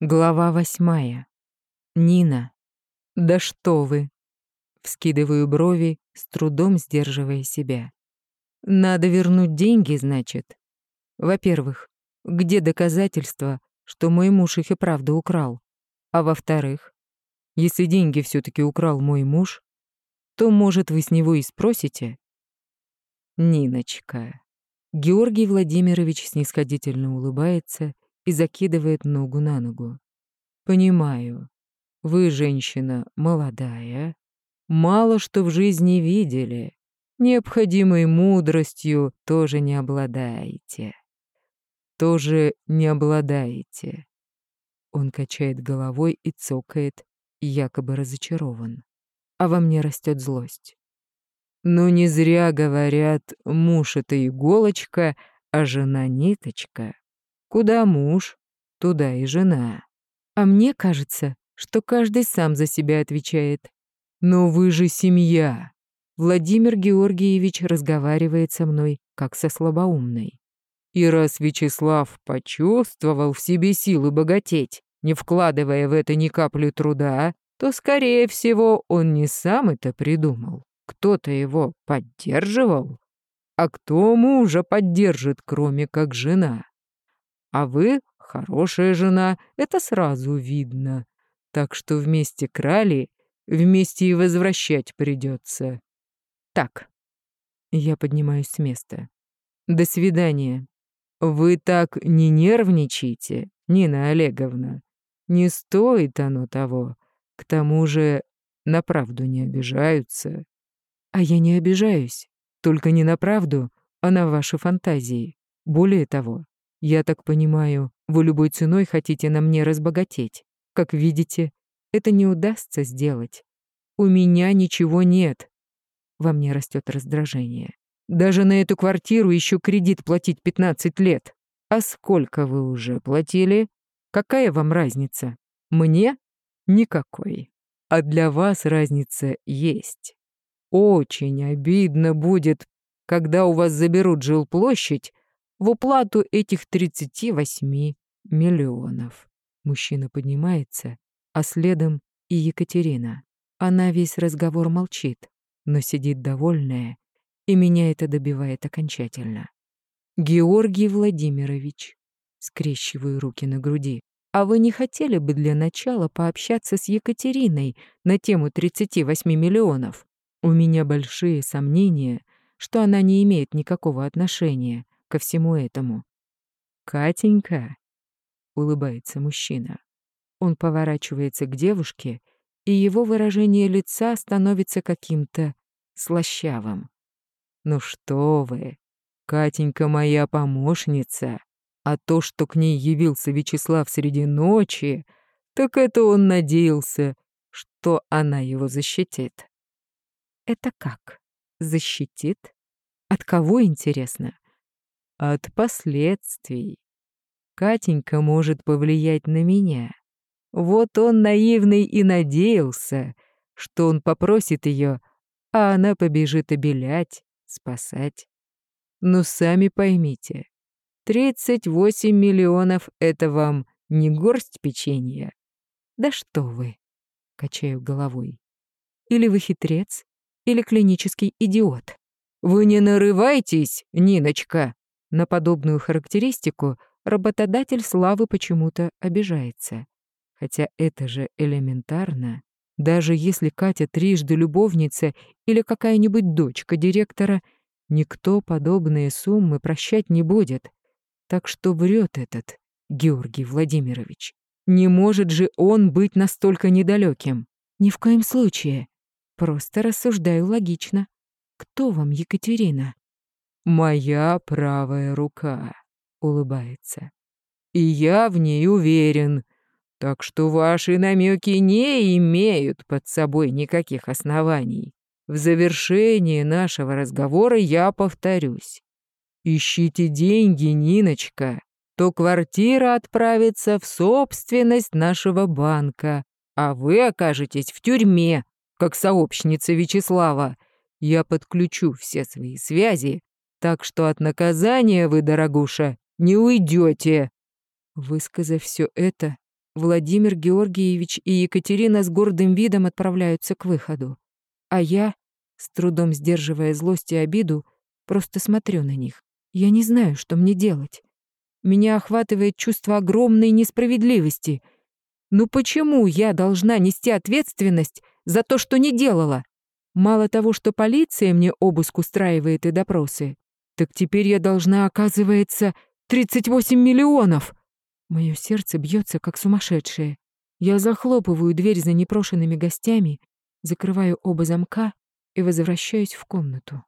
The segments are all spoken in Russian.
Глава восьмая. Нина. Да что вы? Вскидываю брови, с трудом сдерживая себя. Надо вернуть деньги, значит. Во-первых, где доказательства, что мой муж их и правда украл? А во-вторых, если деньги все таки украл мой муж, то, может, вы с него и спросите? Ниночка. Георгий Владимирович снисходительно улыбается и закидывает ногу на ногу. «Понимаю, вы, женщина, молодая, мало что в жизни видели, необходимой мудростью тоже не обладаете. Тоже не обладаете». Он качает головой и цокает, якобы разочарован. А во мне растет злость. Но не зря говорят, муж — это иголочка, а жена — ниточка. Куда муж, туда и жена. А мне кажется, что каждый сам за себя отвечает. Но вы же семья. Владимир Георгиевич разговаривает со мной, как со слабоумной. И раз Вячеслав почувствовал в себе силы богатеть, не вкладывая в это ни капли труда, то, скорее всего, он не сам это придумал. Кто-то его поддерживал. А кто мужа поддержит, кроме как жена? А вы хорошая жена, это сразу видно. Так что вместе крали, вместе и возвращать придется. Так, я поднимаюсь с места. До свидания. Вы так не нервничайте, Нина Олеговна. Не стоит оно того. К тому же на правду не обижаются. А я не обижаюсь. Только не на правду, а на ваши фантазии. Более того, я так понимаю, вы любой ценой хотите на мне разбогатеть. Как видите, это не удастся сделать. У меня ничего нет. Во мне растет раздражение. Даже на эту квартиру еще кредит платить 15 лет. А сколько вы уже платили? Какая вам разница? Мне? Никакой. А для вас разница есть. Очень обидно будет, когда у вас заберут жилплощадь, в уплату этих 38 миллионов. Мужчина поднимается, а следом и Екатерина. Она весь разговор молчит, но сидит довольная, и меня это добивает окончательно. Георгий Владимирович, скрещиваю руки на груди, а вы не хотели бы для начала пообщаться с Екатериной на тему 38 миллионов? У меня большие сомнения, что она не имеет никакого отношения ко всему этому. «Катенька», — улыбается мужчина. Он поворачивается к девушке, и его выражение лица становится каким-то слащавым. «Ну что вы, Катенька моя помощница, а то, что к ней явился Вячеслав среди ночи, так это он надеялся, что она его защитит». «Это как? Защитит? От кого, интересно?» От последствий. Катенька может повлиять на меня. Вот он наивный и надеялся, что он попросит ее, а она побежит обелять, спасать. Но сами поймите, 38 миллионов — это вам не горсть печенья. Да что вы, качаю головой. Или вы хитрец, или клинический идиот. Вы не нарывайтесь, Ниночка, на подобную характеристику работодатель Славы почему-то обижается. Хотя это же элементарно. Даже если Катя трижды любовница или какая-нибудь дочка директора, никто подобные суммы прощать не будет. Так что врет этот Георгий Владимирович. Не может же он быть настолько недалеким. Ни в коем случае. Просто рассуждаю логично. Кто вам Екатерина? «Моя правая рука», — улыбается. «И я в ней уверен, так что ваши намеки не имеют под собой никаких оснований. В завершении нашего разговора я повторюсь. Ищите деньги, Ниночка, то квартира отправится в собственность нашего банка, а вы окажетесь в тюрьме, как сообщница Вячеслава. Я подключу все свои связи так что от наказания вы, дорогуша, не уйдете. Высказав все это, Владимир Георгиевич и Екатерина с гордым видом отправляются к выходу. А я, с трудом сдерживая злость и обиду, просто смотрю на них. Я не знаю, что мне делать. Меня охватывает чувство огромной несправедливости. Ну почему я должна нести ответственность за то, что не делала? Мало того, что полиция мне обыск устраивает и допросы, так теперь я должна, оказывается, 38 миллионов. Мое сердце бьется, как сумасшедшее. Я захлопываю дверь за непрошенными гостями, закрываю оба замка и возвращаюсь в комнату.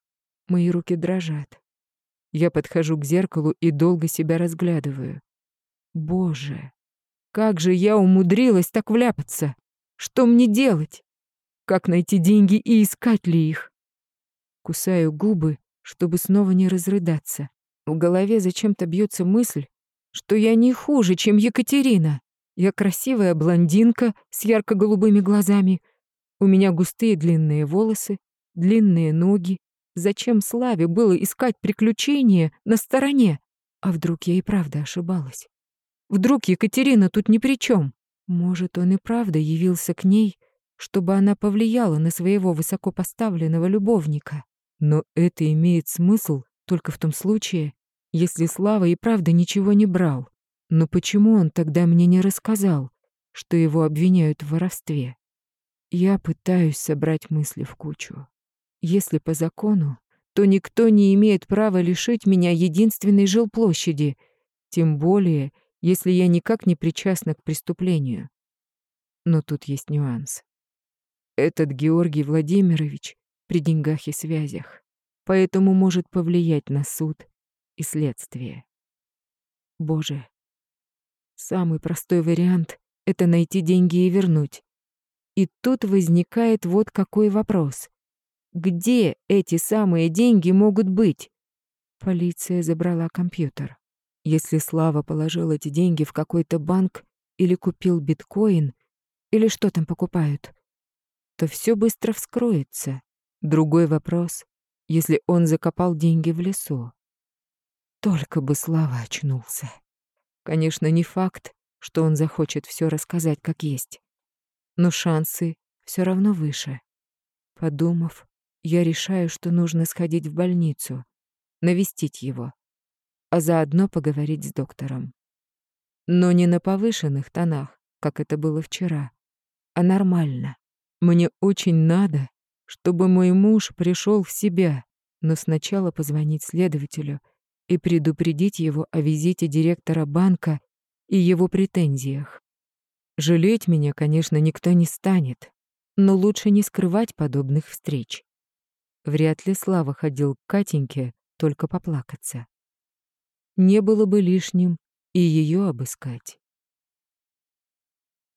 Мои руки дрожат. Я подхожу к зеркалу и долго себя разглядываю. Боже, как же я умудрилась так вляпаться! Что мне делать? Как найти деньги и искать ли их? Кусаю губы, чтобы снова не разрыдаться. В голове зачем-то бьется мысль, что я не хуже, чем Екатерина. Я красивая блондинка с ярко-голубыми глазами. У меня густые длинные волосы, длинные ноги. Зачем Славе было искать приключения на стороне? А вдруг я и правда ошибалась? Вдруг Екатерина тут ни при чем? Может, он и правда явился к ней, чтобы она повлияла на своего высокопоставленного любовника. Но это имеет смысл только в том случае, если Слава и правда ничего не брал. Но почему он тогда мне не рассказал, что его обвиняют в воровстве? Я пытаюсь собрать мысли в кучу. Если по закону, то никто не имеет права лишить меня единственной жилплощади, тем более, если я никак не причастна к преступлению. Но тут есть нюанс. Этот Георгий Владимирович при деньгах и связях, поэтому может повлиять на суд и следствие. Боже, самый простой вариант — это найти деньги и вернуть. И тут возникает вот какой вопрос. Где эти самые деньги могут быть? Полиция забрала компьютер. Если Слава положил эти деньги в какой-то банк или купил биткоин, или что там покупают, то все быстро вскроется. Другой вопрос, если он закопал деньги в лесу. Только бы Слава очнулся. Конечно, не факт, что он захочет все рассказать как есть. Но шансы все равно выше. Подумав, я решаю, что нужно сходить в больницу, навестить его, а заодно поговорить с доктором. Но не на повышенных тонах, как это было вчера, а нормально. Мне очень надо, чтобы мой муж пришел в себя, но сначала позвонить следователю и предупредить его о визите директора банка и его претензиях. Жалеть меня, конечно, никто не станет, но лучше не скрывать подобных встреч. Вряд ли Слава ходил к Катеньке только поплакаться. Не было бы лишним и ее обыскать.